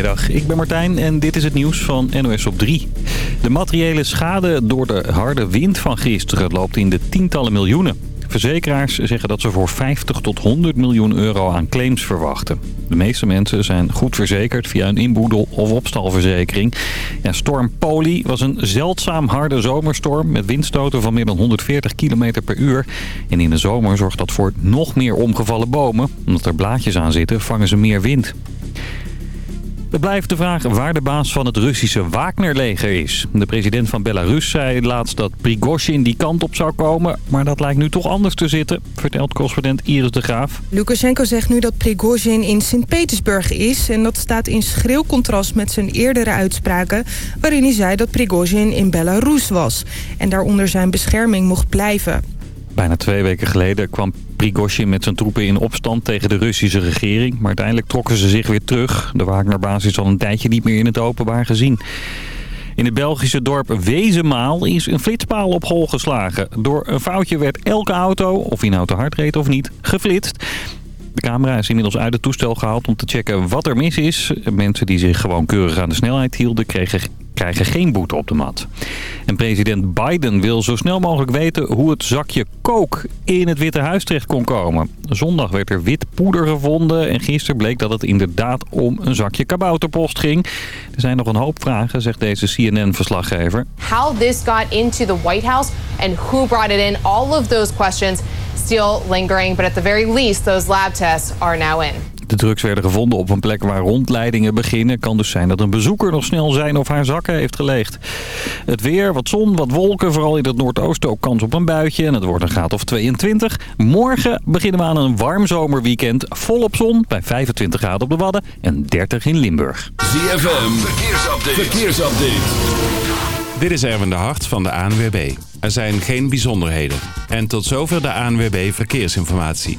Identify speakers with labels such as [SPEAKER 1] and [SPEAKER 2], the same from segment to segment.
[SPEAKER 1] Goedemiddag, ik ben Martijn en dit is het nieuws van NOS op 3. De materiële schade door de harde wind van gisteren loopt in de tientallen miljoenen. Verzekeraars zeggen dat ze voor 50 tot 100 miljoen euro aan claims verwachten. De meeste mensen zijn goed verzekerd via een inboedel- of opstalverzekering. Ja, storm Poli was een zeldzaam harde zomerstorm met windstoten van meer dan 140 km per uur. En in de zomer zorgt dat voor nog meer omgevallen bomen. Omdat er blaadjes aan zitten, vangen ze meer wind. Het blijft de vraag waar de baas van het Russische Wagner-leger is. De president van Belarus zei laatst dat Prigozhin die kant op zou komen. Maar dat lijkt nu toch anders te zitten, vertelt correspondent Iris de Graaf.
[SPEAKER 2] Lukashenko zegt nu dat Prigozhin in Sint-Petersburg is. En dat staat in schril contrast met zijn eerdere uitspraken... waarin hij zei dat Prigozhin in Belarus was. En daaronder zijn bescherming mocht blijven.
[SPEAKER 1] Bijna twee weken geleden kwam Prigozhin met zijn troepen in opstand tegen de Russische regering. Maar uiteindelijk trokken ze zich weer terug. De Wagnerbaas is al een tijdje niet meer in het openbaar gezien. In het Belgische dorp Wezenmaal is een flitspaal op hol geslagen. Door een foutje werd elke auto, of hij nou te hard reed of niet, geflitst. De camera is inmiddels uit het toestel gehaald om te checken wat er mis is. Mensen die zich gewoon keurig aan de snelheid hielden kregen krijgen geen boete op de mat. En president Biden wil zo snel mogelijk weten hoe het zakje kook in het Witte Huis terecht kon komen. Zondag werd er wit poeder gevonden en gisteren bleek dat het inderdaad om een zakje kabouterpost ging. Er zijn nog een hoop vragen, zegt deze CNN-verslaggever.
[SPEAKER 3] How this got into the White House and who brought it in, all of those questions still lingering, but at the very least those lab tests are now in.
[SPEAKER 1] De drugs werden gevonden op een plek waar rondleidingen beginnen. Kan dus zijn dat een bezoeker nog snel zijn of haar zakken heeft geleegd. Het weer, wat zon, wat wolken. Vooral in het noordoosten ook kans op een buitje. En het wordt een graad of 22. Morgen beginnen we aan een warm zomerweekend. Volop zon bij 25 graden op de Wadden en 30 in Limburg.
[SPEAKER 4] ZFM, verkeersupdate. verkeersupdate.
[SPEAKER 5] Dit is Erwin de Hart van de ANWB. Er zijn geen bijzonderheden. En tot zover de ANWB Verkeersinformatie.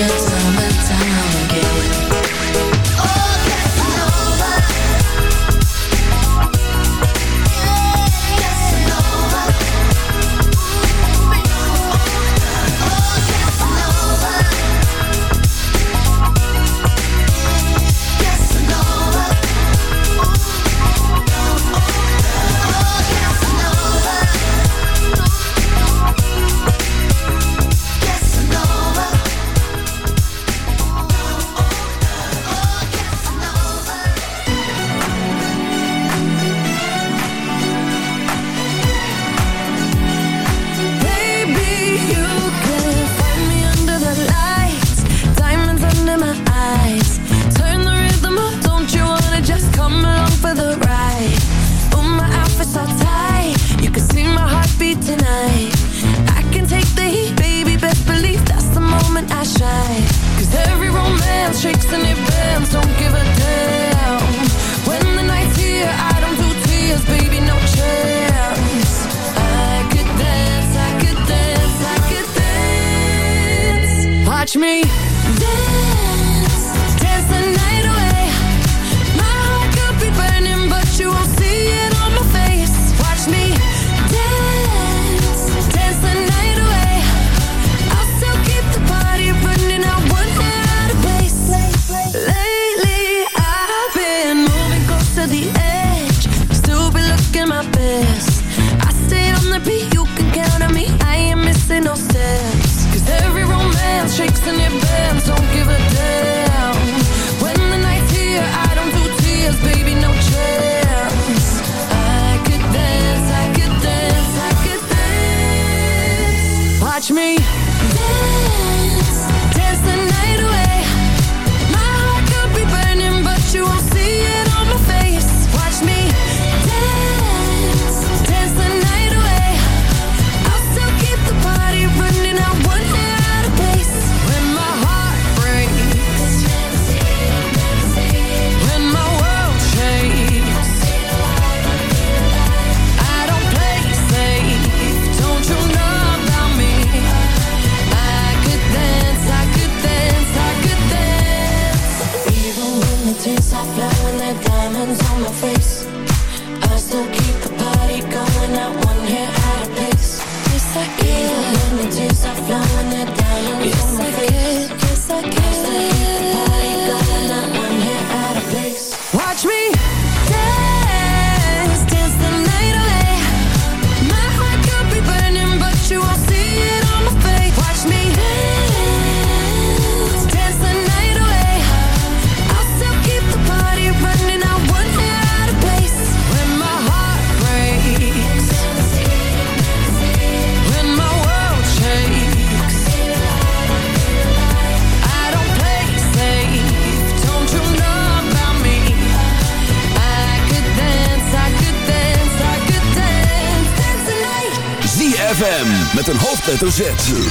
[SPEAKER 6] millions
[SPEAKER 7] hoofdletter Z.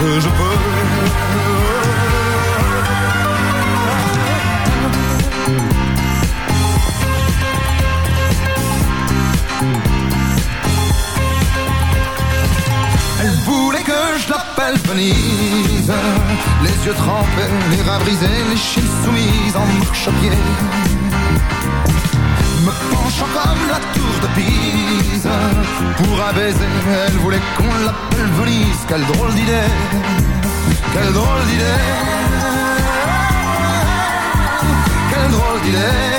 [SPEAKER 8] que je peux. Elle voulait que je l'appelle Venise, les yeux trempés, les rats brisés, les chines soumises en marche-pied. Me penchant comme la tour de Pise, pour un baiser, elle voulait qu'on l'appelle Quelle drôle d'idée Quelle drôle d'idée. Quelle drôle d'idée.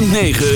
[SPEAKER 9] 9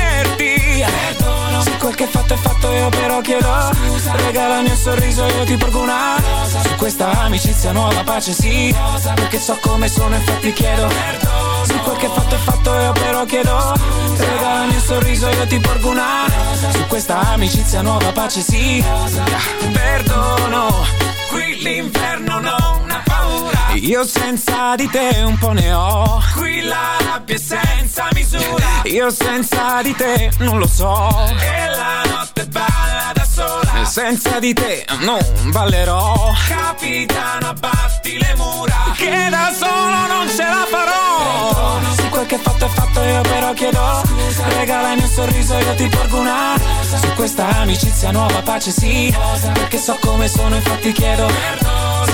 [SPEAKER 9] volerti Perdono Se quel che fatto è fatto io però chiedo. Scusa Regalami un sorriso io ti porgo una. Rosa Su questa amicizia nuova pace sì. Rosa Perché so come sono infatti chiedo. Perdono Se quel che fatto è fatto io però chiedo. Regalami un sorriso io ti porgo una. Rosa Su questa amicizia nuova pace sì. Rosa Perdono Qui l'inferno non Io senza di te un po' ne ho. Qui la rabbia è senza misura. Io senza di te non lo so. E la notte balla da sola. Senza di te non ballerò. Capitano abbatti le mura. Che da solo non ce la farò. Se quel che fatto è fatto io però chiedo. Scusa Regalami un sorriso io ti porgo una. Rosa Su questa amicizia nuova pace sì. Rosa Perché so come sono infatti chiedo. Perdono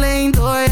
[SPEAKER 10] Alleen door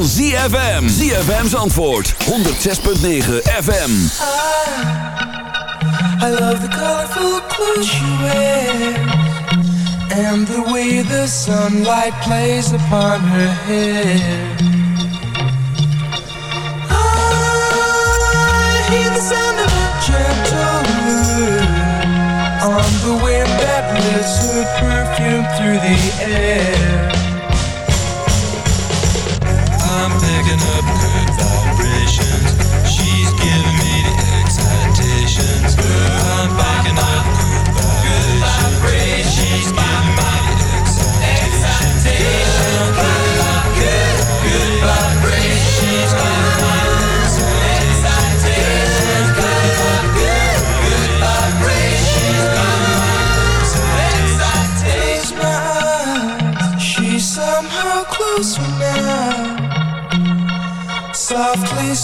[SPEAKER 4] van ZFM. ZFM's antwoord, 106.9 FM.
[SPEAKER 6] I love the colorful clothes you wear And the way the sunlight plays upon her hair I hear the sound of a gentle wind On the wind that lifts her perfume through the air the